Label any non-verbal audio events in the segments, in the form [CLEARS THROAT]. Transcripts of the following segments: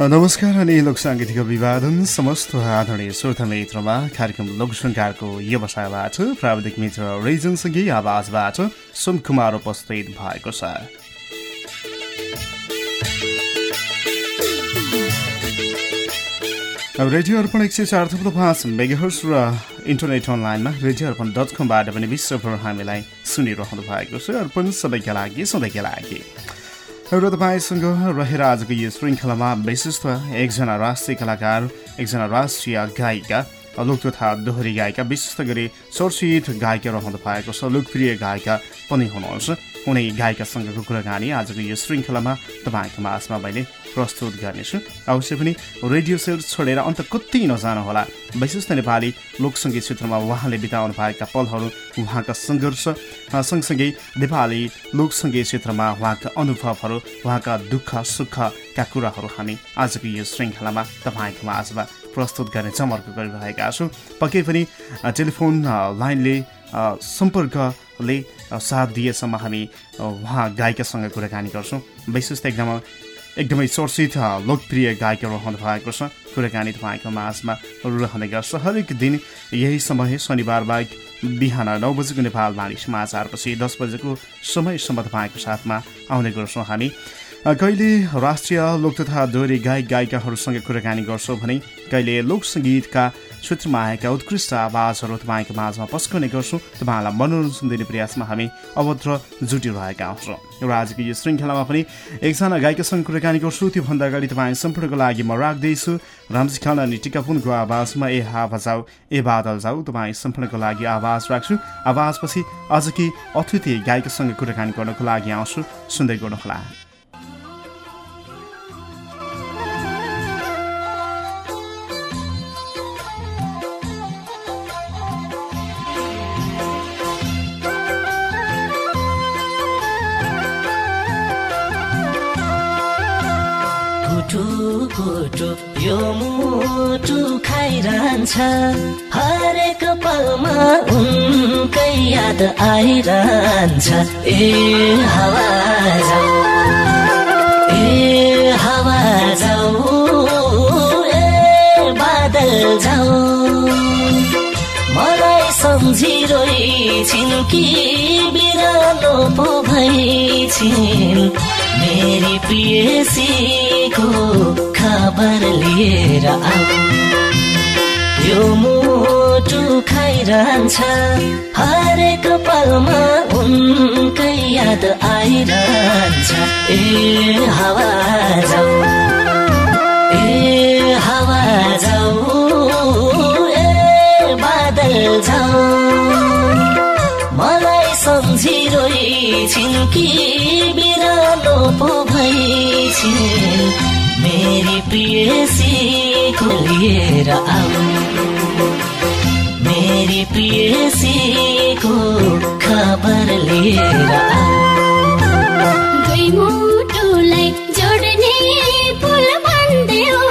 नमस्कार अनि लोक साङ्गीतिक विवादन समस्त आदरणीय श्रोता मित्रमा कार्यक्रम लोकसङ्कारको व्यवसायबाट प्राविधिक मित्र रिजनसँगै आवाजबाट सुन कुमार उपस्थित भएको छ। रेडियो अर्पण एक सय चार थुप्रो पाँच मेगाहर्स र इन्टरनेट अनलाइनमा रेडियो अर्पण डट कमबाट पनि विश्वभर हामीलाई सुनिरहनु भएको छ। अर्पण सबैका लागि सधैँका लागि। र तपाईँसँग रहेर आजको यो श्रृङ्खलामा विशेषतः एकजना राष्ट्रिय कलाकार एकजना राष्ट्रिय गायिका लोक तथा दोहोरी गायिका विशेष गरी चर्चित गायिका रहनु भएको छ लोकप्रिय गायिका पनि हुनुहुन्छ। कुनै गायिकासँगको कुराकानी आजको यो श्रृङ्खलामा तपाईँको माझमा मैले प्रस्तुत गर्नेछु। अवश्य पनि रेडियो सेट छोडेर अन्त कति नजानुहोला। विशेष नेपाली लोकसङ्गीत क्षेत्रमा उहाँले बिताउनु भएका पलहरू उहाँका सङ्घर्ष सँगसँगै नेपाली लोकसङ्गीत क्षेत्रमा उहाँका अनुभवहरू उहाँका दुःख सुखका कुराहरू हामी आजको यो श्रृङ्खलामा तपाईँको माझमा प्रस्तुत गर्ने चमर्क गरिरहेका छौँ। पक्कै पनि टेलिफोन लाइनले सम्पर्कले साथ दिएसम्म हामी उहाँ गायिकासँग कुराकानी गर्छौँ। विशेष एकदम एकदमै चर्चित लोकप्रिय गायक रहनु भएको छ। कुराकानी तपाईँको माझमा रहने गर्छ। हरेक दिन यही समय शनिबार बाहेक बिहान नौ बजेको नेपाल वाणी समाचारपछि दस बजेको समयसम्म तपाईँको साथमा आउने गर्छौँ हामी। कहिले राष्ट्रिय लोक तथा दोहोरी गायक गायिकाहरूसँग कुराकानी गर्छौँ भने कहिले लोकसङ्गीतका क्षेत्रमा आएका उत्कृष्ट आवाजहरू तपाईँको माझमा पस्कने गर्छौँ। तपाईँलाई मनोरञ्जन दिने प्रयासमा हामी अभद्र जुटिरहेका हुन्छौँ। र आजको यो श्रृङ्खलामा पनि एकजना गायिकासँग कुराकानी गर्छु। त्योभन्दा अगाडि तपाईँ सम्पूर्णको लागि म राख्दैछु रामजी खान अनि टिकापुनको आवाजमा ए हा बजाऊ ए बादल जाऊ तपाईँ सम्पूर्णको लागि आवाज राख्छु। आवाजपछि आजकी अतिथि गायिकासँग कुराकानी गर्नको लागि आउँछु। सुन्दै गर्नुहोला। यो मुटु खाइरहन्छ। हरेक पलमा उनकै याद आइरहन्छ। ए हावा जाऊ ए हावा जाऊ ए बादल जाऊ। मलाई सम्झिरोइ छिन् कि पो भइ छिन् मेरी प्रियसीको खबर लिएर यो मुटु खाइरहन्छ हरेक पलमा उनकै याद आइरहन्छ। ए हावा जाऊ ए हावा जाऊ ए बादल जाऊ। मलाई सम्झिरोइ छिन् कि बिरालो पो भइ छिन् मेरी प्रियसीको लिएर आऊ। मेरी प्रियसीको खबर लिएर आऊ। दुई मुटुलाई जोड्ने पुल भन्देऊ। है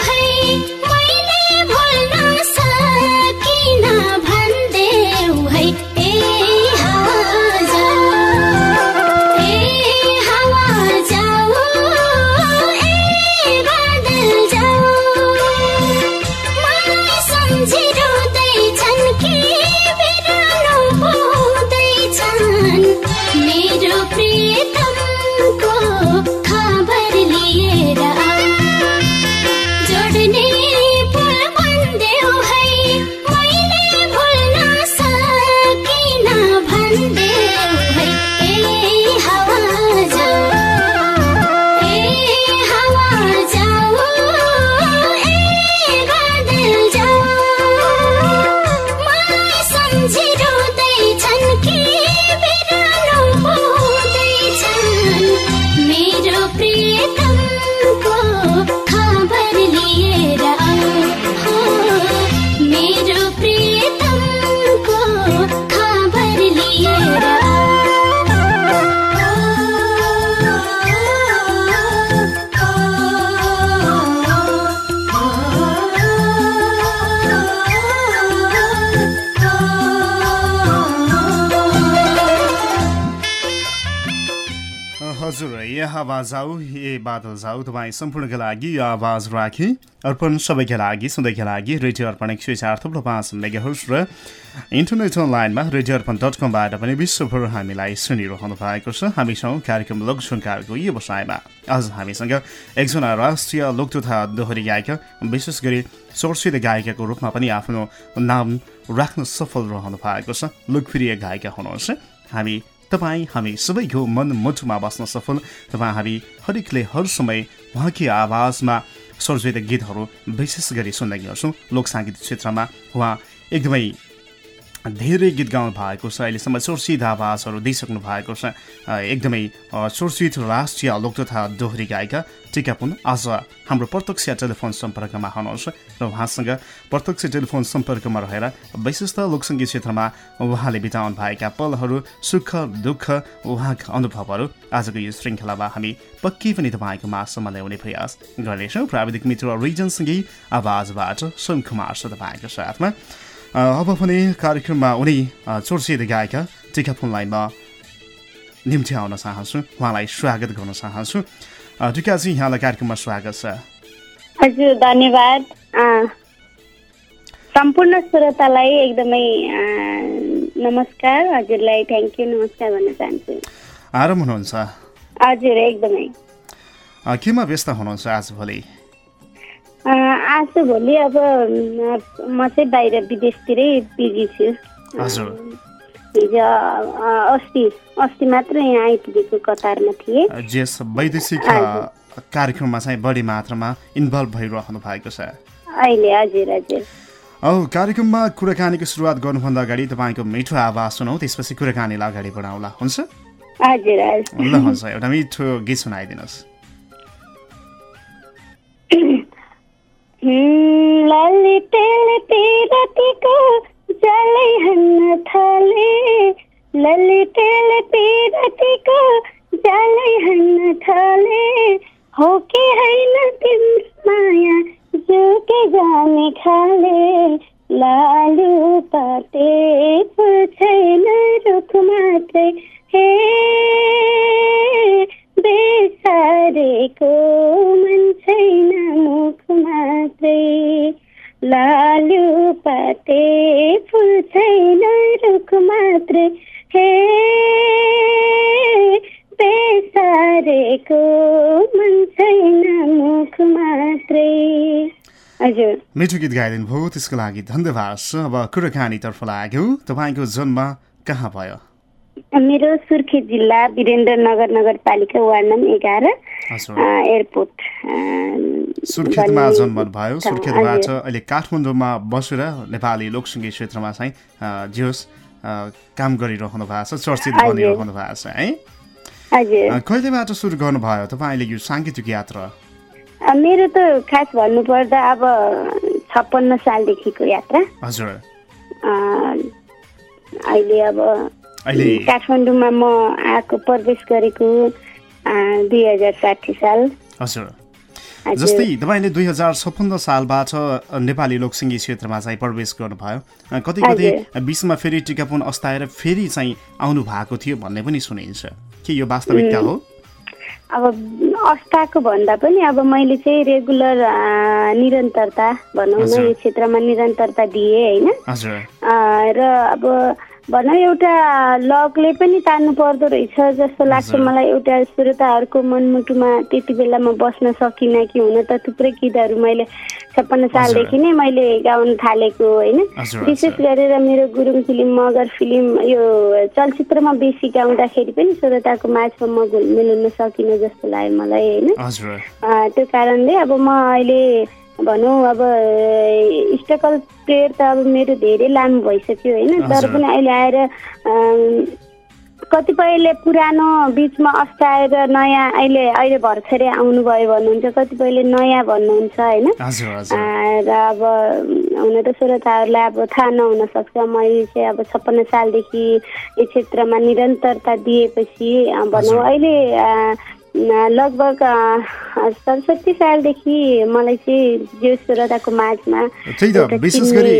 आवाज आऊ ए बादल जाऊ तपाईँ सम्पूर्णका लागि यो आवाज राखेँ अर्पण सबैका लागि सधैँका लागि रेडियो अर्पण एक सय चार थुप्रो पाँच मेगाहर्स र इन्टरनेट अनलाइनमा रेडियो अर्पण डट कमबाट पनि विश्वभर हामीलाई सुनिरहनु भएको छ। हामीसँग कार्यक्रम लोकसङ्कारको यो बसाइमा। आज हामीसँग एकजना राष्ट्रिय लोक तथा दोहोरी गायिका विशेष गरी चर्चित गायिकाको रूपमा पनि आफ्नो नाम राख्न सफल रहनु भएको छ। लोकप्रिय गायिका हुनुहुन्छ। हामी तपाईँ हामी सबैको मन मुटुमा बस्न सफल। तपाईँ हामी हरेकले हर समय उहाँकी आवाजमा सर्जित गीतहरू विशेष गरी सुन्ने गर्छौँ। लोक साङ्गीतिक क्षेत्रमा उहाँ एकदमै धेरै गीत गाउनु भएको छ अहिलेसम्म चर्चित आवाजहरू दिइसक्नु भएको छ। एकदमै चर्चित राष्ट्रिय लोक तथा दोहोरी गायिका टिका पुन आज हाम्रो प्रत्यक्ष टेलिफोन सम्पर्कमा हुनुहुन्छ र उहाँसँग प्रत्यक्ष टेलिफोन सम्पर्कमा रहेर विशेषतः लोकसङ्गीत क्षेत्रमा उहाँले बिताउनु भएका पलहरू सुख दुःख उहाँका अनुभवहरू आजको यो श्रृङ्खलामा हामी पक्कै पनि तपाईँको माझसम्म ल्याउने प्रयास गर्नेछौँ। प्राविधिक मित्र रिजनसँगै आवाजबाट सोम कुमार छ तपाईँको साथमा। अब भने कार्यक्रममा उनी चर्चित गायिका टिका फुनलाई म निम्ति आउन चाहन्छु उहाँलाई स्वागत गर्न चाहन्छु टिकाजी यहाँलाई कार्यक्रममा स्वागत छ हजुर धन्यवाद सम्पूर्ण श्रोतालाई एकदमै नमस्कार हजुरलाई थ्याङ्क यू नमस्कार भन्न चाहन्छु आराम हुनुहुन्छ हजुर एकदमै केमा व्यस्त हुनुहुन्छ आजभोलि आज भोलि अब म चाहिँ बाहिर विदेशतिरै बिजी छु। हजुर। हिजो अस्ति अस्ति मात्र यहाँ आइपुगेको कतारमा थिएँ। जेस वैदेशिक कार्यक्रममा चाहिँ बढी मात्रामा इन्भल्भ भइरहनु भएको छ। अहिले हजुर हजुर। औ कार्यक्रममा कुराकानीको सुरुवात गर्नुभन्दा अगाडि तपाईँको मिठो आवाज सुनौ त्यसपछि कुराकानीलाई अगाडि बढाउँला। हुन्छ? हजुर। ल हुन्छ। एउटा मिठो गीत सुनाइदिनुहोस्। ललितेले पिरतीको जलै हान्न थाले। ललितेले पिरतीको जलै हान्न थाले। हो कि होइन तिम्रो माया जुके जाने खाले। लालु पाते छैन रुख मात्रै हे बेसारेको मन छैन मुख मात्रै। लालु पाते फुल छैन रुख मात्रै। हे बेसारेको मन छैन मुख मात्रै। हजुर। मिठो गीत गाइदिनु भयो त्यसको लागि धन्यवाद अब कुराकानीतर्फ लाग्यो तपाईँको जन्म कहाँ भयो? मेरो सुर्खेत जिल्ला वीरेन्द्रनगर नगरपालिका वार्ड नम्बर एघार एयरपोर्ट सुर्खेतमा जन्म भयो सुर्खेतबाट। अहिले काठमाडौँमा बसेर नेपाली लोकसङ्गीत क्षेत्रमा चाहिँ जे होस् काम गरिरहनु भएको छ चर्चित। बनिरहनु भएको छ है? कहिलेबाट सुरु गर्नुभयो? तपाईँले यो साङ्गीतिक यात्रा? मेरो त खास भन्नुपर्दा अब छप्पन्न सालदेखिको यात्रा। हजुर। अहिले अब काठमाडौँमा म आएको प्रवेश गरेको दुई हजार साठी साल। हजुर। जस्तै तपाईँले दुई हजार छप्पन्न सालबाट नेपाली लोकसङ्गीत क्षेत्रमा चाहिँ प्रवेश गर्नुभयो। कतै कतै बिचमा फेरि टिकापुन अस्ताएर फेरि चाहिँ आउनु भएको थियो भन्ने पनि सुनिन्छ। के यो वास्तविकता हो? अब अस्ताको भन्दा पनि अब मैले चाहिँ रेगुलर निरन्तरता भनौँ न। यो क्षेत्रमा निरन्तरता दिएँ होइन? र अब भनौँ एउटा लगले पनि तान्नु पर्दो रहेछ जस्तो लाग्छ। मलाई एउटा श्रोताहरूको मनमुटुमा त्यति बेला म बस्न सकिनँ कि हुन त थुप्रै गीतहरू मैले छप्पन्न सालदेखि नै मैले गाउन थालेको होइन विशेष। गरेर मेरो गुरुङ फिल्म मगर फिल्म यो चलचित्रमा बेसी गाउँदाखेरि पनि श्रोताको माझमा म घुलमिल हुन सकिनँ जस्तो लाग्यो मलाई होइन त्यो कारणले अब म अहिले भनौँ अब स्टकल प्लेयर त अब मेरो धेरै लामो भइसक्यो होइन तर। पनि अहिले आएर कतिपयले पुरानो बिचमा अस्ताएर नयाँ अहिले अहिले भर्खरै आउनुभयो भन्नुहुन्छ कतिपयले नयाँ भन्नुहुन्छ होइन र अब हुन त श्रोताहरूलाई अब थाहा नहुन सक्छ मैले चाहिँ अब छप्पन्न सालदेखि यो क्षेत्रमा निरन्तरता दिएपछि भनौँ। अहिले लगभग सडसठी सालदेखि मलाई चाहिँ जो श्रोताको माझमा त्यही त विशेष गरी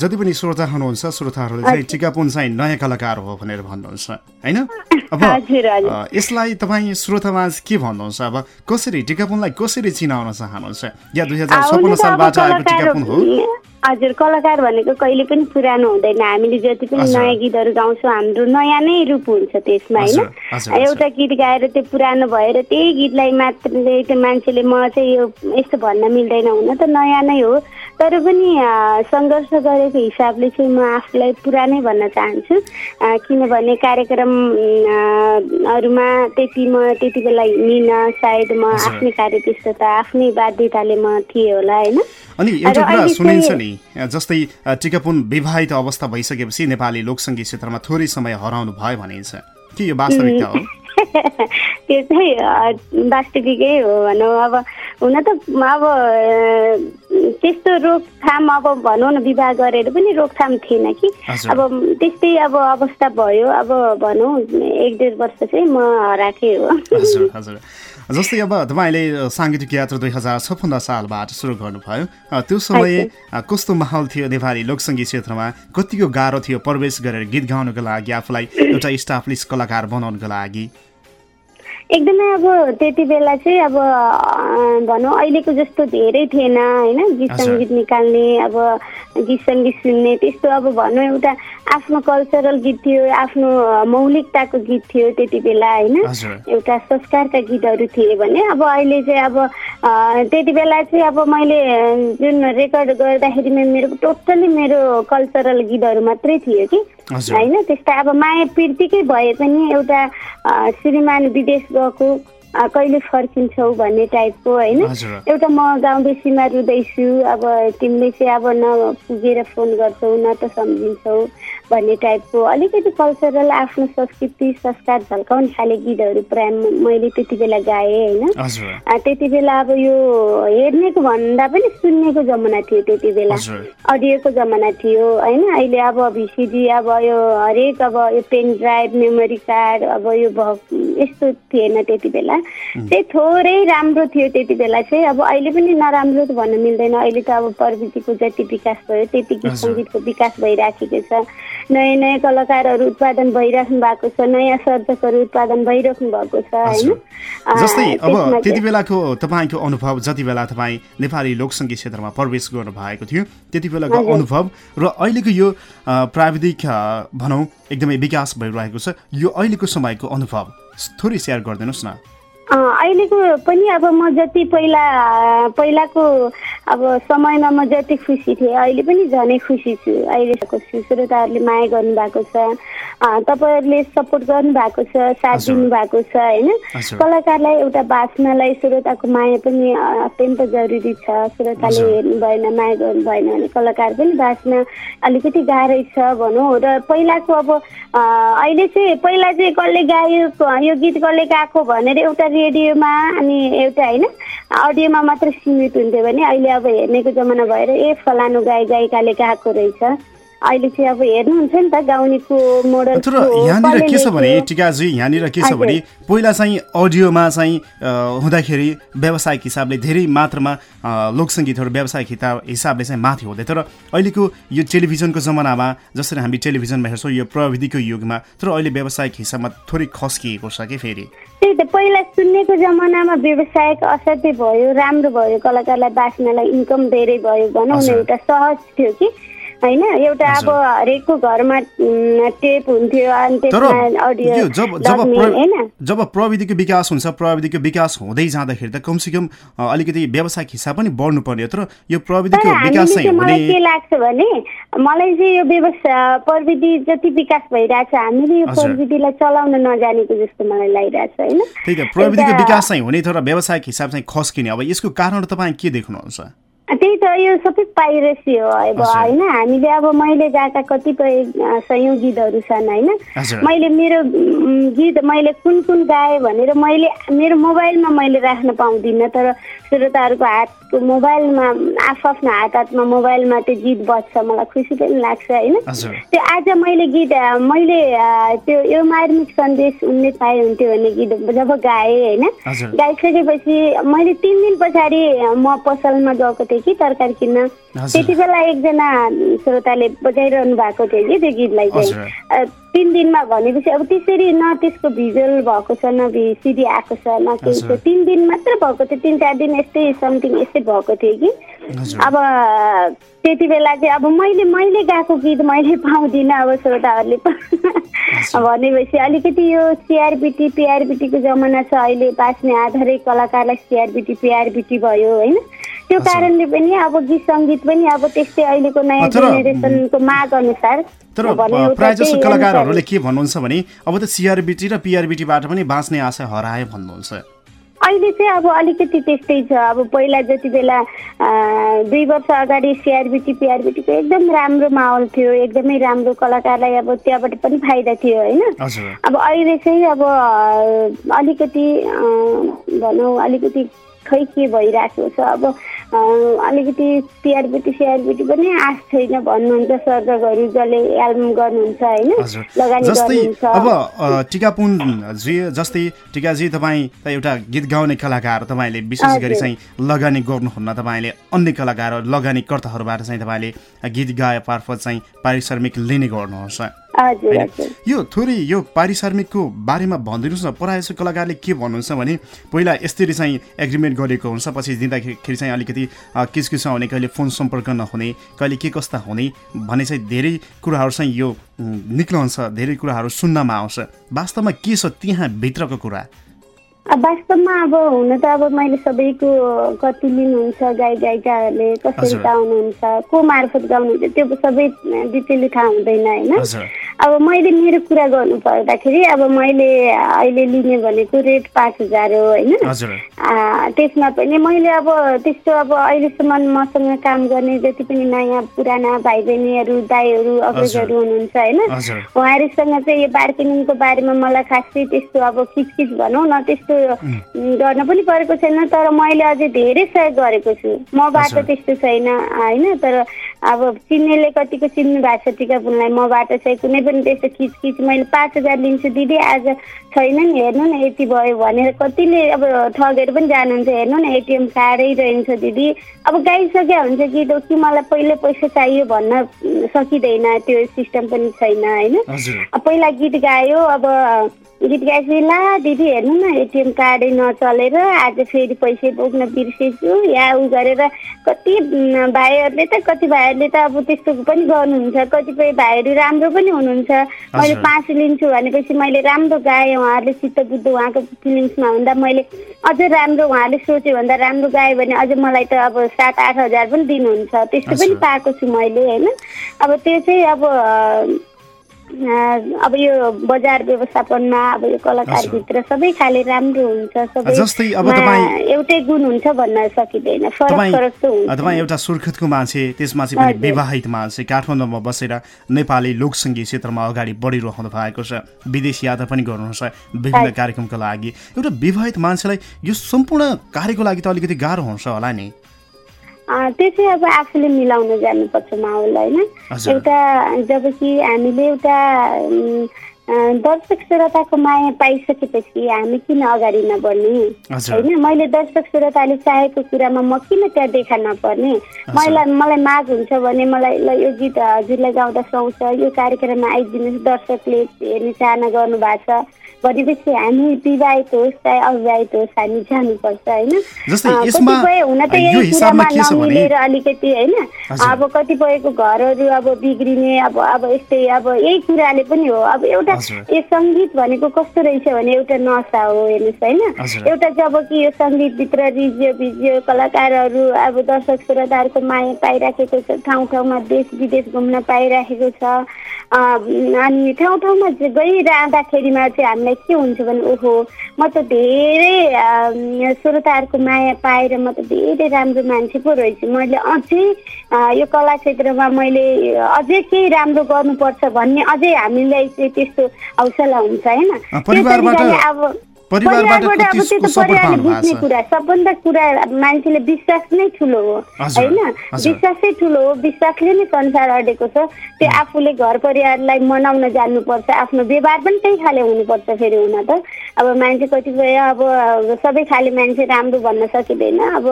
जति पनि श्रोता हुनुहुन्छ श्रोताहरूले चाहिँ टिकापुन चाहिँ नयाँ कलाकार हो भनेर भन्नुहुन्छ होइन? अब [LAUGHS] यसलाई तपाईँ श्रोतामाझ के भन्नुहुन्छ? अब कसरी टिकापुनलाई कसरी चिनाउन चाहनुहुन्छ? या दुई हजार अब सालबाट आएको टिकापुन हो? हजुर कलाकार भनेको कहिले पनि पुरानो हुँदैन हामीले जति पनि। नयाँ गीतहरू गाउँछौँ हाम्रो नयाँ नै रूप हुन्छ त्यसमा होइन। एउटा गीत गाएर त्यो पुरानो भएर त्यही गीतलाई मात्रले त्यो मान्छेले म चाहिँ यो यस्तो भन्न मिल्दैन हुन त नयाँ नै हो तर पनि सङ्घर्ष गरेको हिसाबले चाहिँ म आफूलाई पुरानै भन्न चाहन्छु। किनभने कार्यक्रम अरूमा त्यति म त्यति बेला हिँडिनँ सायद म। आफ्नै कार्य व्यस्तता आफ्नै बाध्यताले म थिएँ होला होइन? अनि एउटा कुरा सुनिन्छ नि जस्तै टिकापुन विवाहित अवस्था भइसकेपछि नेपाली लोकसङ्गीत क्षेत्रमा थोरै समय हराउनु भयो भनिन्छ के यो वास्तविकता हो? [LAUGHS] त्यो चाहिँ वास्तविकै हो भनौँ। अब हुन त अब त्यस्तो रोकथाम अब भनौँ न विवाह गरेर पनि रोकथाम थिएन कि। अब त्यस्तै अब अवस्था भयो। अब भनौँ एक डेढ वर्ष चाहिँ म हराएकै हो। हजुर [LAUGHS] हजुर। जस्तै अब तपाईँले साङ्गीतिक यात्रा दुई हजार छप्पन्न सालबाट सुरु गर्नुभयो। त्यो समय कस्तो माहौल थियो नेपाली लोकसङ्गीत क्षेत्रमा? कतिको गाह्रो थियो प्रवेश गरेर गीत गाउनको लागि आफूलाई [CLEARS THROAT] एउटा स्टाफ्लिस कलाकार बनाउनको लागि? एकदमै अब त्यति बेला चाहिँ अब भनौँ अहिलेको जस्तो धेरै थिएन होइन गीत। सङ्गीत निकाल्ने अब गीत सङ्गीत सुन्ने त्यस्तो अब भनौँ एउटा आफ्नो कल्चरल गीत थियो आफ्नो मौलिकताको गीत थियो त्यति बेला होइन? एउटा संस्कारका गीतहरू थिए भने अब अहिले चाहिँ अब त्यति बेला चाहिँ अब मैले जुन रेकर्ड गर्दाखेरि मेरो टोटल्ली मेरो कल्चरल गीतहरू मात्रै थियो कि। होइन? त्यस्तै अब माया प्रीतिकै भए पनि एउटा श्रीमान विदेश गएको कहिले फर्किन्छौ भन्ने टाइपको होइन। एउटा म गाउँ बेसीमा रुँदैछु अब तिमीले चाहिँ अब न पुगेर फोन गर्छौ न त सम्झिन्छौ भन्ने टाइपको अलिकति कल्चरल आफ्नो संस्कृति संस्कार झल्काउने खाले गीतहरू प्राय मैले त्यति बेला गाएँ होइन? त्यति बेला अब यो हेर्नेको भन्दा पनि सुन्नेको जमाना थियो त्यति बेला। अडियोको जमाना थियो होइन? अहिले अब भिसिडी अब यो हरेक अब यो पेन ड्राइभ मेमोरी कार्ड अब यो यस्तो थिएन त्यति बेला। चाहिँ थोरै राम्रो थियो त्यति बेला चाहिँ। अब अहिले पनि नराम्रो त भन्न मिल्दैन। अहिले त अब प्रविधिको जति विकास भयो त्यति गीत। सङ्गीतको विकास भइराखेको छ। नयाँ नयाँ कलाकारहरू उत्पादन भइराख्नु भएको छ नयाँ सर्जकहरू उत्पादन भइराख्नु भएको छ होइन? जस्तै अब त्यति बेलाको तपाईँको अनुभव जति बेला तपाईँ नेपाली लोकसङ्गीत क्षेत्रमा प्रवेश गर्नु भएको थियो त्यति बेलाको। अनुभव र अहिलेको यो प्राविधिक भनौँ एकदमै विकास भइरहेको छ। यो अहिलेको समयको अनुभव थोरै सेयर गरिदिनुहोस् न। अहिलेको पनि अब म जति पहिला पहिलाको अब समयमा म जति खुसी थिएँ अहिले पनि झनै खुसी छु अहिलेको छु श्रोताहरूले माया गर्नुभएको छ तपाईँहरूले सपोर्ट गर्नुभएको छ साथ। दिनुभएको छ होइन। कलाकारलाई एउटा बाँच्नलाई श्रोताको माया पनि अत्यन्त जरुरी छ श्रोताले। हेर्नु भएन माया गर्नु भएन भने कलाकार पनि बाँच्न अलिकति गाह्रै छ भनौँ र पहिलाको अब अहिले चाहिँ पहिला चाहिँ कसले गायो यो गीत कसले गाएको भनेर एउटा रेडियोमा अनि एउटा होइन अडियोमा मात्र सीमित हुन्थ्यो भने अहिले अब हेर्नेको जमाना भएर ए फलानु गाय गायिकाले गाएको रहेछ। अहिले चाहिँ अब हेर्नुहुन्छ नि त गाउनेको मोडल तर यहाँनिर के छ भने टिकाजी यहाँनिर के छ। भने पहिला चाहिँ अडियोमा चाहिँ हुँदाखेरि व्यावसायिक हिसाबले धेरै मात्रामा लोकसङ्गीतहरू व्यावसायिक हिसाबले चाहिँ माथि हुँदै तर अहिलेको यो टेलिभिजनको जमानामा जसरी हामी टेलिभिजनमा हेर्छौँ यो प्रविधिको युगमा तर अहिले व्यावसायिक हिसाबमा थोरै खस्किएको छ कि फेरि त्यही त पहिला सुन्नेको जमानामा व्यवसायिक असाध्यै भयो राम्रो भयो कलाकारलाई बाँच्नलाई इन्कम धेरै भयो भनौँ न। एउटा सहज थियो कि होइन एउटा अब। हरेकको घरमा टेप हुन्थ्यो अनि त्यसमा जब प्रविधिको विकास हुन्छ प्रविधिको विकास हुँदै जाँदाखेरि त कमसेकम अलिकति व्यावसायिक हिसाब पनि बढ्नुपर्ने हो। तर यो प्रविधिको विकास चाहिँ मलाई के लाग्छ भने मलाई चाहिँ यो व्यवसाय प्रविधि जति विकास भइरहेछ हामीले यो। प्रविधिलाई चलाउन नजानेको जस्तो मलाई लागिरहेछ होइन। त्यही त प्रविधिको विकास चाहिँ हुने तर व्यावसायिक हिसाब चाहिँ खस्किने। अब यसको कारण तपाईँ के देख्नुहुन्छ? त्यही त यो सबै पाइरेसी हो अब। होइन हामीले अब मैले गाएका कतिपय सयौँ गीतहरू छन् होइन। मैले मेरो गीत मैले कुन कुन गाएँ भनेर मैले मेरो मोबाइलमा मैले राख्न पाउँदिनँ तर श्रोताहरूको हातको मोबाइलमा आफआफ्नो हात हातमा मोबाइलमा त्यो गीत बज्छ मलाई खुसी पनि लाग्छ होइन त्यो आज मैले गीत मैले त्यो यो मार्मिक सन्देश उनले पाए हुन्थ्यो भन्ने गीत जब गाएँ होइन। गाइसकेपछि मैले तिन दिन पछाडि म पसलमा गएको थिएँ कि तरकारी किन्न। त्यति बेला एकजना श्रोताले बजाइरहनु भएको थियो कि त्यो गीतलाई चाहिँ। तिन दिनमा भनेपछि अब त्यसरी न त्यसको भिजुअल भएको छ न सिडी आएको छ न केही। छ। तिन दिन मात्र भएको थियो तिन चार दिन यस्तै समथिङ यस्तै भएको थियो कि। अब त्यति बेला चाहिँ अब मैले मैले गाएको गीत मैले पाउँदिनँ अब श्रोताहरूले भनेपछि अलिकति यो सिआरबिटी पिआरबिटीको जमाना छ अहिले बाँच्ने आधारै कलाकारलाई सिआरबिटी पिआरबिटी भयो होइन। त्यो। कारणले पनि अब गीत सङ्गीत पनि अब त्यस्तै अहिलेको नयाँ जेनेरेसनको माग अनुसार तर प्रायः जसो त्यही कलाकारहरूले के भन्नुहुन्छ भने अब त सिआरबिटी र पिआरबिटीबाट पनि बाँच्ने आशा हराए भन्नुहुन्छ। अहिले चाहिँ अब अलिकति त्यस्तै छ। अब पहिला जति बेला दुई वर्ष अगाडि सिआरबिटी पिआरबिटीको एकदम राम्रो माहौल थियो एकदमै राम्रो कलाकारलाई अब त्यहाँबाट पनि फाइदा थियो होइन? अब अहिले चाहिँ अब अलिकति भनौँ अलिकति खै के भइरहेको छ? अब अलिकति पिआरबिटी सिआरबिटी पनि आश छैन भन्नुहुन्छ सर्जकहरू जसले एल्बम गर्नुहुन्छ होइन? जस्तै अब टिकापुन जी जस्तै टिकाजी तपाईँ त एउटा गीत गाउने कलाकार तपाईँले विशेष गरी। चाहिँ लगानी गर्नुहुन्न तपाईँले। अन्य कलाकार लगानीकर्ताहरूबाट चाहिँ तपाईँले गीत गाए मार्फत चाहिँ पारिश्रमिक लिने गर्नुहुन्छ? हजुर यो थोरै यो पारिश्रमिकको बारेमा भनिदिनुहोस् न प्रायः जसो कलाकारले के भन्नुहुन्छ भने पहिला यसरी चाहिँ एग्रिमेन्ट गरेको हुन्छ पछि दिँदाखेरि चाहिँ अलिकति किचकिच आउने कहिले फोन सम्पर्क नहुने कहिले के कस्ता हुने भन्ने चाहिँ धेरै कुराहरू चाहिँ यो निक्लन्छ धेरै कुराहरू सुन्नमा आउँछ। वास्तवमा के छ त्यहाँ भित्रको कुरा? वास्तवमा अब हुन त अब मैले सबैको कति लिनुहुन्छ गाई गायिकाहरूले कसरी। गाउनुहुन्छ को मार्फत गाउनुहुन्छ त्यो सबै डिटेली थाहा हुँदैन होइन? अब मैले मेरो कुरा गर्नु पर्दाखेरि अब मैले अहिले लिने भनेको रेट पाँच हजार हो होइन? त्यसमा पनि मैले अब त्यस्तो अब अहिलेसम्म मसँग काम गर्ने जति पनि नयाँ पुराना भाइ बहिनीहरू दाईहरू अग्रजहरू हुनुहुन्छ होइन? उहाँहरूसँग चाहिँ यो बार्गेनिङको बारेमा मलाई खासै त्यस्तो अब खिचखिच भनौँ न त्यस्तो गर्न पनि परेको छैन तर मैले अझै धेरै सहयोग गरेको छु। मबाट हजुर। त्यस्तो छैन होइन तर अब चिन्नेले कतिको चिन्नु भएको छ टिकापुनलाई मबाट चाहिँ कुनै पनि त्यस्तो खिचखिच मैले पाँच हजार लिन्छु दिदी आज छैन नि हेर्नु न यति भयो भनेर कतिले अब ठगेर पनि जानुहुन्छ हेर्नु न एटिएम कार्डै रहन्छ दिदी। अब गाइसक्यो हुन्छ कि तो कि मलाई पहिले पैसा चाहियो भन्न सकिँदैन त्यो सिस्टम पनि छैन होइन। पहिला गीत गायो अब गीत गाएपछि ला दिदी हेर्नु न एटिएम कार्डै नचलेर आज फेरि पैसा बोक्न बिर्सेछु या उ गरेर कति भाइहरूले त कति भाइहरूले त अब त्यस्तो पनि गर्नुहुन्छ। कतिपय भाइहरू राम्रो पनि हुनुहुन्छ। मैले। पाँच लिन्छु भनेपछि मैले राम्रो गाएँ उहाँहरूले चित्त बुझ्दो उहाँको फिलिङ्समा हुँदा मैले अझ राम्रो उहाँले सोच्यो भन्दा राम्रो गाएँ भने अझ मलाई त अब सात आठ हजार पनि दिनुहुन्छ। त्यस्तो पनि। पाएको छु मैले होइन? अब त्यो चाहिँ अब अब यो बजार व्यवस्थापनमा अब यो कलाकारभित्र सबै खाले राम्रो हुन्छ सबै जस्तै अब मा तपाईँ- एउटै गुण हुन्छ भन्न सकिँदैन फरक फरक त हुन्छ। तपाईँ एउटा सुर्खेतको मान्छे त्यसमा चाहिँ पनि। विवाहित मान्छे काठमाडौँमा बसेर नेपाली लोकसङ्गीत क्षेत्रमा अगाडि बढिरहनु भएको छ। विदेश यात्रा पनि गर्नुहुन्छ विभिन्न। कार्यक्रमका लागि। एउटा विवाहित मान्छेलाई यो सम्पूर्ण कार्यको लागि त अलिकति गाह्रो हुन्छ होला नि? त्यो चाहिँ अब आफूले मिलाउन जानुपर्छ माहौल होइन। एउटा जब कि हामीले एउटा दर्शक श्रोताको माया पाइसकेपछि हामी किन अगाडि नबढ्ने। होइन? मैले दर्शक श्रोताले चाहेको कुरामा म किन त्यहाँ देखा नपर्ने? मलाई मलाई माग हुन्छ भने मलाई ल यो गीत हजुरलाई गाउँदा सुहाउँछ यो कार्यक्रममा आइदिनुहोस् दर्शकले हेर्ने चाहना गर्नु भएको छ। भनेपछि हामी विवाहित होस् चाहे अविवाहित होस् हामी जानुपर्छ होइन कतिपय हुन त यो यही कुरामा नमिलेर अलिकति होइन। अब कतिपयको घरहरू अब बिग्रिने अब अब यस्तै अब यही कुराले पनि हो अब एउटा। यो सङ्गीत भनेको कस्तो रहेछ भने एउटा नसा हो हेर्नुहोस् होइन। एउटा जब कि यो सङ्गीतभित्र रिजियो भिजियो कलाकारहरू अब दर्शक श्रोताहरूको माया पाइराखेको छ ठाउँ ठाउँमा देश विदेश घुम्न पाइराखेको छ अनि ठाउँ ठाउँमा गइरहँदाखेरिमा चाहिँ हामीलाई मलाई के हुन्छ भने ओहो म त धेरै श्रोताहरूको माया पाएर म त धेरै राम्रो मान्छे पो रहेछु। मैले अझै यो कला क्षेत्रमा मैले अझै केही राम्रो गर्नुपर्छ भन्ने अझै हामीलाई चाहिँ त्यस्तो हौसला हुन्छ होइन? अब सबभन्दा कुरा मान्छेले विश्वास नै ठुलो हो होइन। विश्वासै ठुलो हो विश्वासले नै संसार अडेको छ। त्यो आफूले घर परिवारलाई मनाउन जान्नुपर्छ आफ्नो व्यवहार पनि त्यही खाले हुनुपर्छ फेरि हुन त। अब मान्छे कतिपय अब सबै खाले मान्छे राम्रो भन्न सकिँदैन। अब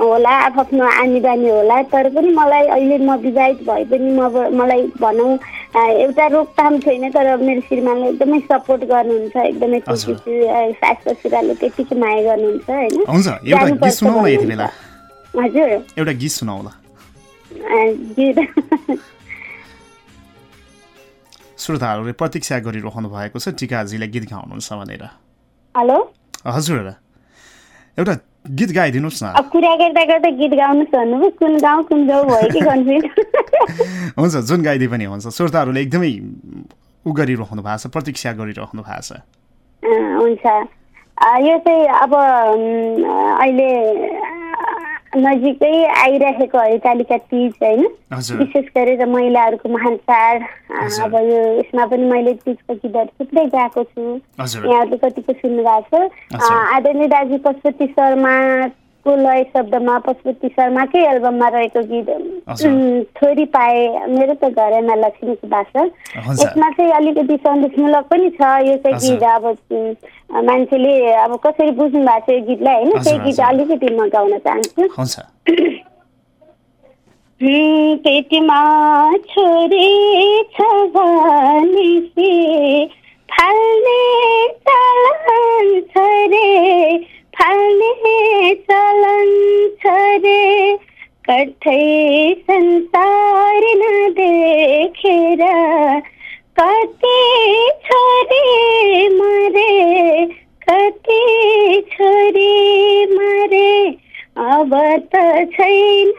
होला आफ्नो आनी बानी होला तर पनि मलाई अहिले म विवाहित भए पनि म मलाई भनौँ एउटा रोकथाम छैन तर मेरो श्रीमानले एकदमै सपोर्ट गर्नुहुन्छ एकदमै खुसी हजुर। छु अ, सास ससुराले त्यतिकै माया गर्नुहुन्छ होइन? हुन्छ एउटा गीत सुनाउ न यति। बेला। हजुर। एउटा गीत सुनाउला। गीत। श्रोताहरूले प्रतीक्षा गरिरहनु भएको छ टिकाजीले गीत गाउनुहुन्छ भनेर। हेलो? हजुर। एउटा गीत गाइदिनुहोस् न। कुरा गर्दा गर्दा गीत गाउनुहोस् भन्नुभयो कुन गाउँ कुन गाउँ भयो कि कन्फ्युज? हुन्छ जुन गाइदिए पनि हुन्छ। श्रोताहरूले एकदमै उ गरिरहनु भएको छ प्रतीक्षा गरिरहनु भएको छ। हुन्छ। यो चाहिँ अब अहिले नजिकै आइरहेको हरितालिका तिज होइन। विशेष गरेर महिलाहरूको महान चाड। अब यो यसमा पनि मैले तिजको गीतहरू थुप्रै गाएको छु। यहाँहरूले कतिको सुन्नु भएको छ आदरणीय दाजु पशुपति शर्माको लय शब्दमा पशुपति शर्माकै एल्बममा रहेको गीत [CLEARS THROAT] छोरी पाए मेरो त घरमा लक्ष्मीको बास हुन्छ यसमा चाहिँ अलिकति सन्देशमूलक पनि छ यो चाहिँ। गीत अब मान्छेले अब कसरी बुझ्नु भएको छ यो गीतलाई होइन त्यही गीत। अलिकति म गाउन चाहन्छु पेटमा छोरी छ भनेपछि फाल्ने चलन छ रे फाल्ने चलन छ रे कठै संसार नदेखेर कति छोरी मरे कति छोरी मरे। अब त छैन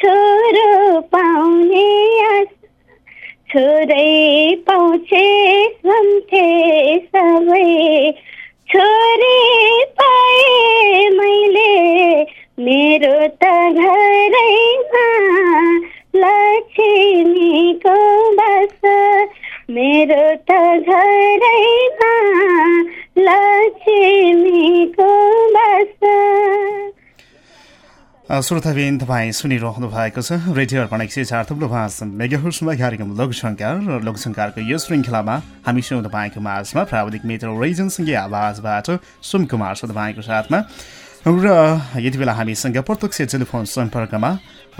छोरो पाउने छोरै पाउँछे भन्थे सबै। छोरी पाए मैले मेरो त घरैमा लक्ष्मीको बास। मेरो त घरैमा लक्ष्मीको बास। श्रोताबिन तपाईँ सुनिरहनु भएको छ। रेडियो अर्पण एक सय चार थुप्रो पाँच मेगाहर्समा कार्यक्रम लोकसङ्कार र लोकसङ्कारको यो श्रृङ्खलामा हामी छौँ तपाईँको माझमा प्राविधिक मित्र रिजनसँगै आवाजबाट सुम कुमार छ तपाईँको साथमा। र यति बेला हामीसँग प्रत्यक्ष टेलिफोन सम्पर्कमा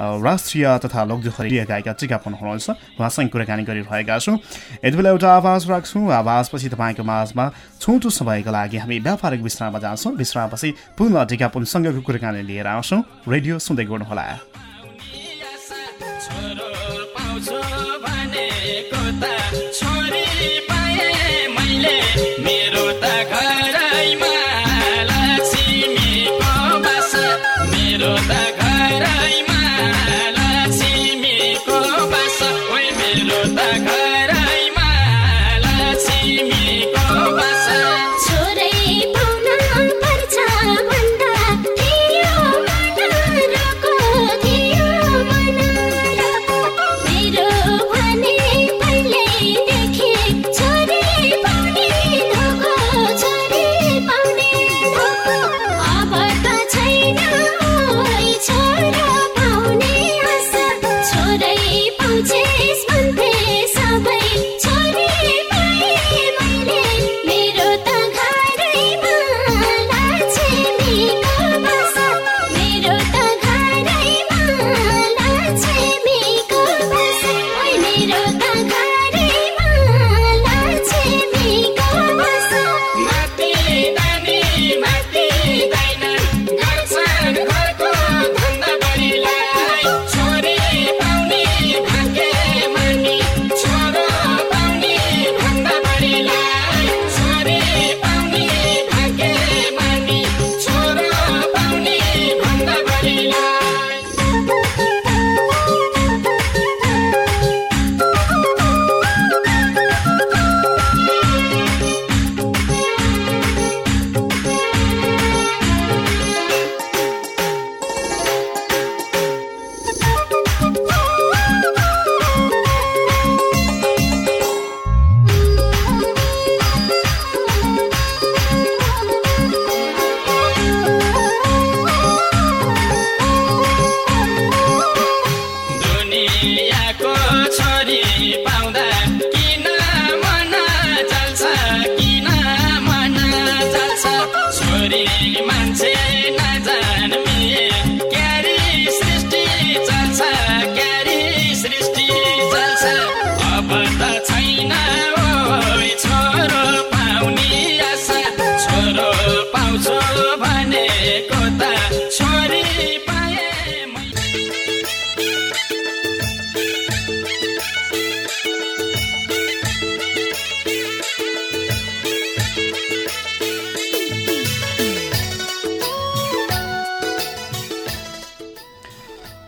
राष्ट्रिय तथा लोकदोहोरी गायिका टिकापन हुनुहुन्छ। उहाँसँग कुराकानी गरिरहेका छौँ। यति बेला एउटा आवाज राख्छौँ। आवाजपछि तपाईँको माझमा छोटो समयको लागि हामी व्यापारिक विश्राममा जान्छौँ। विश्रामपछि पुनः टिकापुनसँगको कुराकानी लिएर आउँछौँ। रेडियो सुन्दै गर्नुहोला।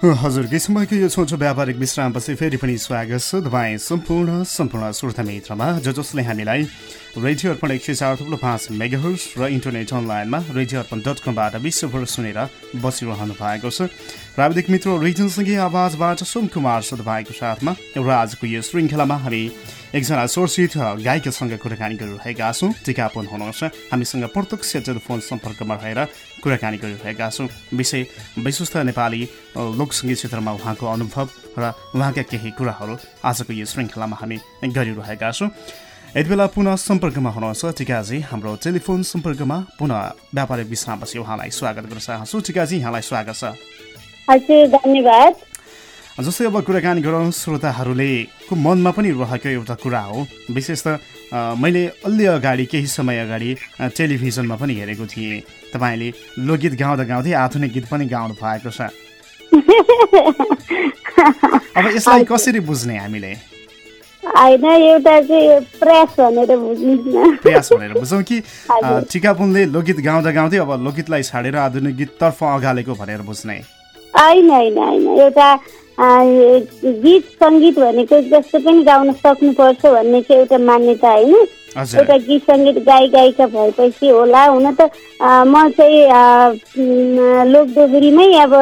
हजुर केही समयको यो छोटो व्यापारिक विश्रामपछि फेरि पनि स्वागत छ। तपाईँ सम्पूर्ण सम्पूर्ण श्रोता मित्रमा जो जसले हामीलाई रेडियो अर्पण एक सय चार थुप्रो पाँच मेगाहर्स र इन्टरनेट अनलाइनमा रेडियो अर्पण डट कमबाट विश्वभर सुनेर बसिरहनु भएको छ प्राविधिक मित्र रिजनसँगै आवाजबाट सोम कुमार तपाईँको साथमा एउटा आजको यो श्रृङ्खलामा हामी एकजना चर्चित गायिकासँग कुराकानी गरिरहेका छौँ। टिकापन हुनुहुन्छ। हामीसँग प्रत्यक्ष टेलिफोन सम्पर्कमा रहेर कुराकानी गरिरहेका छौँ। विषय विशेषत नेपाली लोकसङ्गीत क्षेत्रमा उहाँको अनुभव र उहाँका केही कुराहरू आजको यो श्रृङ्खलामा हामी गरिरहेका छौँ। यति बेला पुनः सम्पर्कमा हुनुहुन्छ टिकाजी हाम्रो टेलिफोन सम्पर्कमा पुनः व्यापारिक विश्रामपछि उहाँलाई स्वागत गर्न चाहन्छु। टिकाजी यहाँलाई स्वागत छ। धन्यवाद। जस्तै अब कुराकानी गरौँ श्रोताहरूले को मनमा पनि रहेको एउटा कुरा हो। विशेष त मैले अलि अगाडि केही समय अगाडि टेलिभिजनमा पनि हेरेको थिएँ। तपाईँले लोकगीत गाउँदा गाउँदै आधुनिक गीत पनि गाउनु भएको छ। [LAUGHS] अब यसलाई कसरी बुझ्ने हामीले? होइन एउटा चाहिँ प्रयास भनेर बुझ्नुहोस् न। प्रयास भनेर बुझौँ कि टिकापुनले लोकगीत गाउँदा गाउँदै अब लोकगीतलाई छाडेर आधुनिक गीततर्फ अगालेको भनेर बुझ्ने। होइन होइन होइन एउटा गीत सङ्गीत भनेको जस्तो पनि गाउन सक्नुपर्छ भन्ने चाहिँ एउटा मान्यता होइन। एउटा गीत सङ्गीत गाई गायिका भएपछि होला हुन त म चाहिँ लोकडोगरीमै अब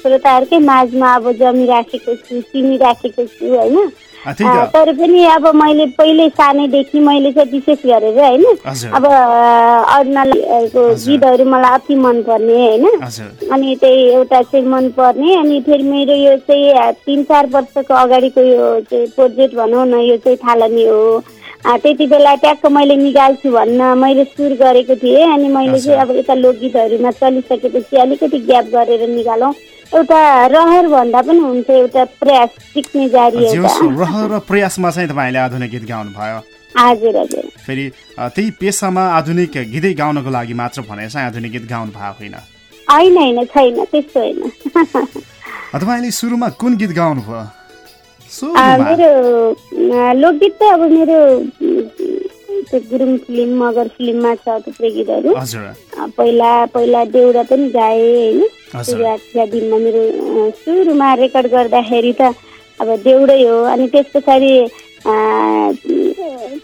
श्रोताहरूकै माझमा अब जमिराखेको छु चिनिराखेको छु होइन। तर पनि अब मैले पहिल्यै सानैदेखि मैले चाहिँ विशेष गरेर होइन अब हजुर। गीतहरू मलाई अति मनपर्ने होइन। अनि त्यही एउटा चाहिँ मनपर्ने अनि फेरि मेरो यो चाहिँ तिन चार वर्षको अगाडिको यो चाहिँ प्रोजेक्ट भनौँ न यो चाहिँ थालनी हो। त्यति बेला ट्याक्क मैले निकाल्छु भन्न मैले सुरु गरेको थिएँ अनि मैले चाहिँ अब यता लोकगीतहरूमा चलिसकेपछि अलिकति ग्याप गरेर निकालौँ। एउटा रहर भन्दा पनि हुन्छ एउटा प्रयास सिक्ने जारी रहर र प्रयासमा चाहिँ तपाईँले आधुनिक गीत गाउनु भयो हजुर हजुर। फेरि त्यही पेसामा आधुनिक गीतै गाउनको लागि मात्र भनेर चाहिँ आधुनिक गीत गाउनु भएको होइन? होइन होइन छैन त्यस्तो होइन। तपाईँले सुरुमा कुन गीत गाउनु भयो आ, सुरुमा। मेरो लोकगीत त अब मेरो त्यो गुरुङ फिल्म मगर फिल्ममा छ थुप्रै गीतहरू पहिला पहिला देउडा पनि गाएँ होइन? हजुर। सुरुवातका दिनमा मेरो सुरुमा रेकर्ड गर्दाखेरि त अब देउडै हो अनि त्यस पछाडि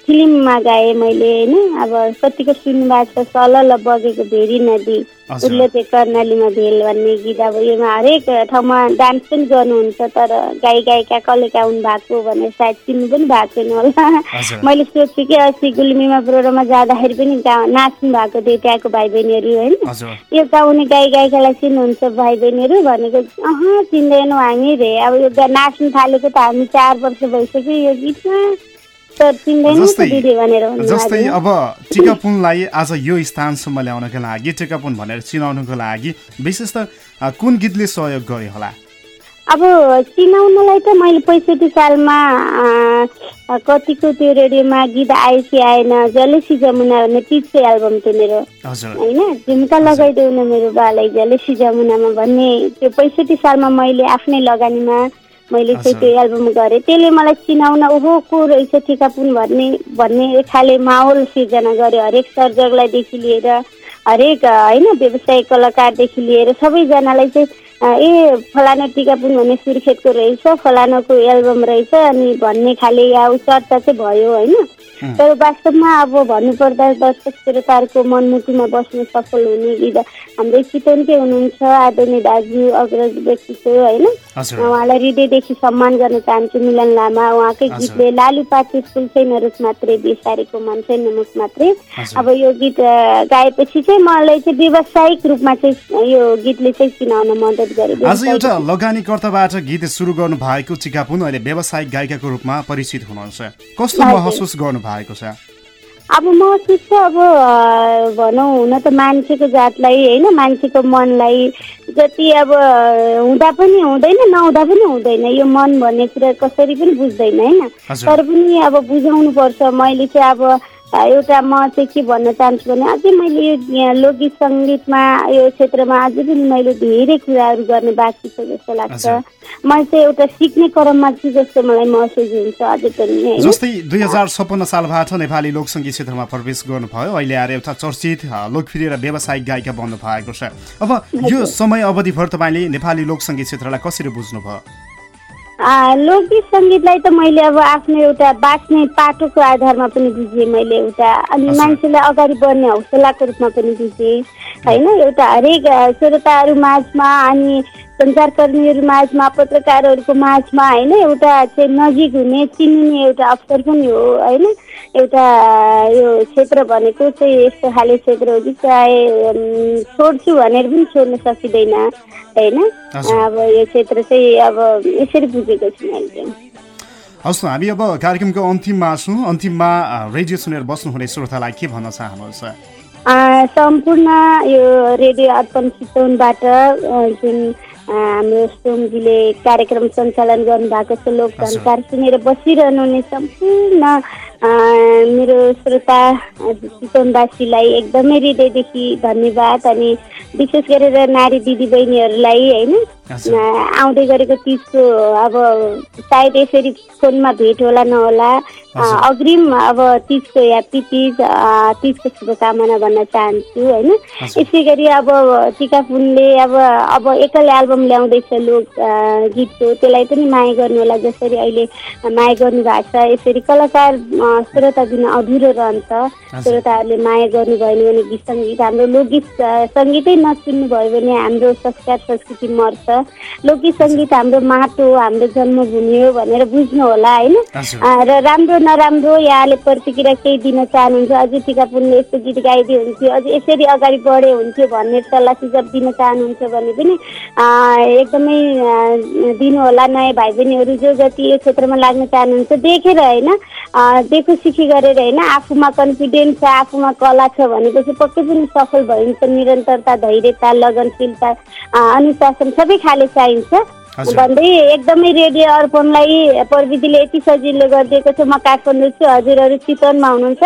फिल्ममा गाएँ मैले होइन? अब कतिको सुन्नुभएको छ सलल बगेको भेरी नदी। हजुर। उर्लोते कर्णालीमा भेल भन्ने गीत अब योमा हरेक ठाउँमा डान्स पनि गर्नुहुन्छ तर गाई गायिका कसले गाउनु भएको भनेर सायद चिन्नु पनि भएको छैन होला। मैले सोध्छु कि अस्ति गुल्मीमा प्रोग्राममा जाँदाखेरि पनि गा- नाच्नु भएको थियो त्यहाँको भाइ बहिनीहरू होइन यो गाउने गाई गायिकालाई चिन्नुहुन्छ भाइ बहिनीहरू भनेको अह चिन्दैनौँ हामी रे। अब यो नाच्नु थालेको त हामी चार वर्ष भइसक्यो यो गीतमा जस्तै। अब टिकापुनलाई आज यो स्थानसम्म ल्याउनको लागि टिकापुन भनेर चिनाउनको लागि विशेष त कुन गीतले सहयोग गर्यो होला? अब चिनाउनलाई त मैले पैँसठी सालमा कतिको त्यो रेडियोमा गीत आयो कि आएन जलेसी जमुना भन्ने पिछे एल्बम थियो मेरो। होइन? झुम्का लगाइदेऊ न मेरो बालाई जलेसी जमुनामा भन्ने त्यो पैँसठी सालमा मैले आफ्नै लगानीमा मैले चाहिँ। त्यो एल्बम गरेँ। त्यसले मलाई चिनाउन ओहो को रहेछ टिकापुन भन्ने भन्ने खाले माहौल सिर्जना गर्यो। हरेक सर्जकलाईदेखि लिएर हरेक होइन व्यवसायिक कलाकारदेखि लिएर सबैजनालाई चाहिँ ए फलाना टिकापुन भन्ने सुर्खेतको रहेछ फलानाको एल्बम रहेछ अनि भन्ने खाले या चर्चा चाहिँ भयो होइन। तर वास्तवमा अब भन्नुपर्दा दर्शक श्रोताहरूको मनमुटुमा बस्न सफल हुने गीत हाम्रो चितवनकै हुनुहुन्छ आदरणीय दाजु अग्रज व्यक्तित्व होइन? उहाँलाई हृदयदेखि सम्मान गर्न चाहन्छु मिलन लामा। उहाँकै। गीतले लालु पाते फुल छैन रुख मात्रै बिसारेको मन छैन मुख मात्रै। अब यो गीत गाएपछि चाहिँ मलाई चाहिँ व्यावसायिक रूपमा चाहिँ यो गीतले चाहिँ चिनाउन मद्दत गर्यो आज एउटा लगानीकर्ताबाट गीत सुरु गर्नु भएको टिकापुन अहिले व्यावसायिक गायिकाको रूपमा परिचित हुनुहुन्छ। कस्तो। महसुस गर्नु भएको छ? अब महसुस त अब भनौँ हुन त मान्छेको जातलाई होइन मान्छेको मनलाई जति अब हुँदा पनि हुँदैन नहुँदा पनि हुँदैन। यो मन भन्ने कुरा कसरी पनि बुझ्दैन होइन। तर पनि अब बुझाउनु पर्छ मैले चाहिँ अब एउटा म चाहिँ के भन्न चाहन्छु भने अझै मैले यो लोकगीत सङ्गीतमा यो क्षेत्रमा अझै पनि मैले धेरै कुराहरू गर्ने बाँकी छ जस्तो लाग्छ। मैले चाहिँ एउटा सिक्ने क्रममा छु जस्तो मलाई महसुस हुन्छ अझै पनि जस्तै दुई हजार छप्पन्न सालबाट नेपाली लोकसङ्गीत क्षेत्रमा प्रवेश गर्नुभयो। अहिले आएर एउटा चर्चित लोकप्रिय र व्यावसायिक गायिका बन्नु भएको छ। अब यो समय अवधिभर तपाईँले नेपाली लोकसङ्गीत क्षेत्रलाई कसरी बुझ्नुभयो? लोकगीत सङ्गीतलाई त मैले अब आफ्नो एउटा बाँच्ने पाटोको आधारमा पनि बुझेँ मैले एउटा अनि। मान्छेलाई अगाडि बढ्ने हौसलाको रूपमा पनि बुझेँ होइन एउटा हरेक श्रोताहरू माझमा अनि सञ्चारकर्मीहरू माझमा पत्रकारहरूको माझमा होइन एउटा चाहिँ नजिक हुने चिनिने एउटा अवसर पनि हो होइन? एउटा यो क्षेत्र भनेको चाहिँ यस्तो खाले क्षेत्र हो कि चाहे छोड्छु भनेर पनि छोड्न सकिँदैन होइन। अब यो क्षेत्र चाहिँ अब यसरी बुझेको छु मैले न हामी अब कार्यक्रमको अन्तिममा छौँ। अन्तिममा रेडियो सुनेर बस्नुहुने श्रोतालाई के भन्न चाहनुहुन्छ? सम्पूर्ण यो रेडियो अर्पण चितवनबाट जुन हाम्रो सोमजीले कार्यक्रम सञ्चालन गर्नुभएको छ लोक हजुर। झन्कार सुनेर बसिरहनु हुने सम्पूर्ण मेरो श्रोता चितवनवासीलाई एकदमै हृदयदेखि धन्यवाद अनि विशेष गरेर नारी दिदीबहिनीहरूलाई होइन? आउँदै गरेको तिजको अब सायद यसरी फोनमा भेट होला नहोला। अग्रिम अब तिजको ह्याप्पी तिज तिजको शुभकामना भन्न चाहन्छु होइन। यसै गरी अब टिकापुनले अब अब एकल एल्बम ल्याउँदैछ लोक गीतको। त्यसलाई पनि माया गर्नु होला जसरी अहिले माया गर्नु भएको छ। यसरी कलाकार श्रोता बिना अधुरो रहन्छ श्रोताहरूले माया गर्नु भएन भने गीत सङ्गीत हाम्रो लोकगीत सङ्गीतै नसुन्नु भयो भने हाम्रो संस्कार संस्कृति मर्छ। लोकगीत सङ्गीत हाम्रो माटो हो हाम्रो जन्मभूमि हो भनेर बुझ्नु होला होइन? र राम्रो नराम्रो यहाँले प्रतिक्रिया केही दिन चाहनुहुन्छ? अझै टिकापुनले यस्तो गीत गाइदियो हुन्थ्यो अझै यसरी अगाडि बढे हुन्थ्यो भन्ने सल्लाह सुझाव दिन चाहनुहुन्छ भने पनि एकदमै दिनुहोला नयाँ भाइ बहिनीहरू जो जति यो क्षेत्रमा लाग्न चाहनुहुन्छ देखेर होइन? देखो सिखी गरेर होइन आफूमा कन्फिडेन्स छ आफूमा कला छ भनेपछि पक्कै पनि सफल भइन्छ निरन्तरता धैर्यता लगनशीलता अनुशासन सबै खाले चाहिन्छ। भन्दै एकदमै रेडियो अर्पणलाई प्रविधिले यति सजिलो गरिदिएको छ। म काठमाडौँ छु हजुरहरू चितवनमा हुनुहुन्छ।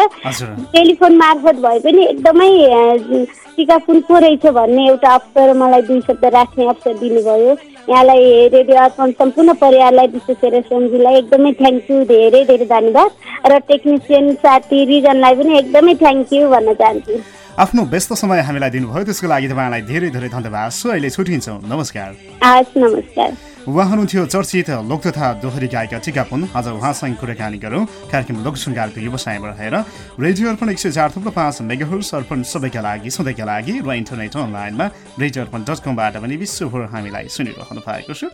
टेलिफोन मार्फत भए पनि एकदमै अ, टिकापुन को रहेछ भन्ने एउटा अवसर मलाई दुई शब्द राख्ने अवसर दिनुभयो। यहाँलाई रेडियो अर्पण सम्पूर्ण परिवारलाई विशेष गरेर सोमजीलाई एकदमै थ्याङ्क यू धेरै धेरै धन्यवाद। र टेक्निसियन साथी रिजनलाई पनि एकदमै थ्याङ्क यू भन्न चाहन्छु। आफ्नो व्यस्त समय हामीलाई दिनुभयो। त्यसको लागि तपाईँलाई धेरै धेरै धन्यवाद। छ अहिले छुट्टिन्छौँ नमस्कार। नमस्कार। उहाँ हुनुहुन्थ्यो चर्चित लोक तथा दोहोरी गायिका टिकापुन। आज उहाँसँग कुराकानी गरौँ। कार्यक्रम लोकसङ्गारको व्यवसायमा रहेर रेडियो अर्पण एक सय चार थुप्रो पाँच मेगाहुल्स अर्पण सबैका लागि सधैँका लागि र इन्टरनेट अनलाइनमा रेडियो अर्पण डट कमबाट पनि विश्वभर हामीलाई सुनिरहनु भएको छ।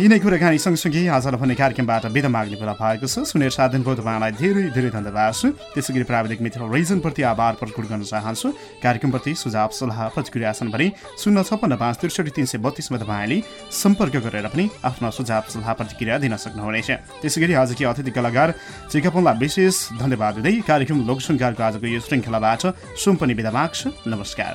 यिनै कुराकानी सँगसँगै आजलाई भने कार्यक्रमबाट बिदा माग्ने बेला भएको छ। सुनेर दिनुभयो तपाईँलाई धेरै धेरै धन्यवाद छ। त्यसै गरी प्राविधिक मित्र रिजनप्रति आभार प्रकट गर्न चाहन्छु। कार्यक्रमप्रति सुझाव सल्लाह प्रतिक्रिया छन् भने शून्य छप्पन्न पाँच त्रिसठी तिन सय बत्तिसमा तपाईँले सम्पर्क गरेर पनि आफ्नो सुझाव सल्लाह प्रतिक्रिया दिन सक्नुहुनेछ। त्यसै गरी आजकी अतिथि कलाकार चिकापुङलाई विशेष धन्यवाद दिँदै कार्यक्रम लोकसङ्कारको आजको यो श्रृङ्खलाबाट सुम्पनी विधा माग्छु। नमस्कार।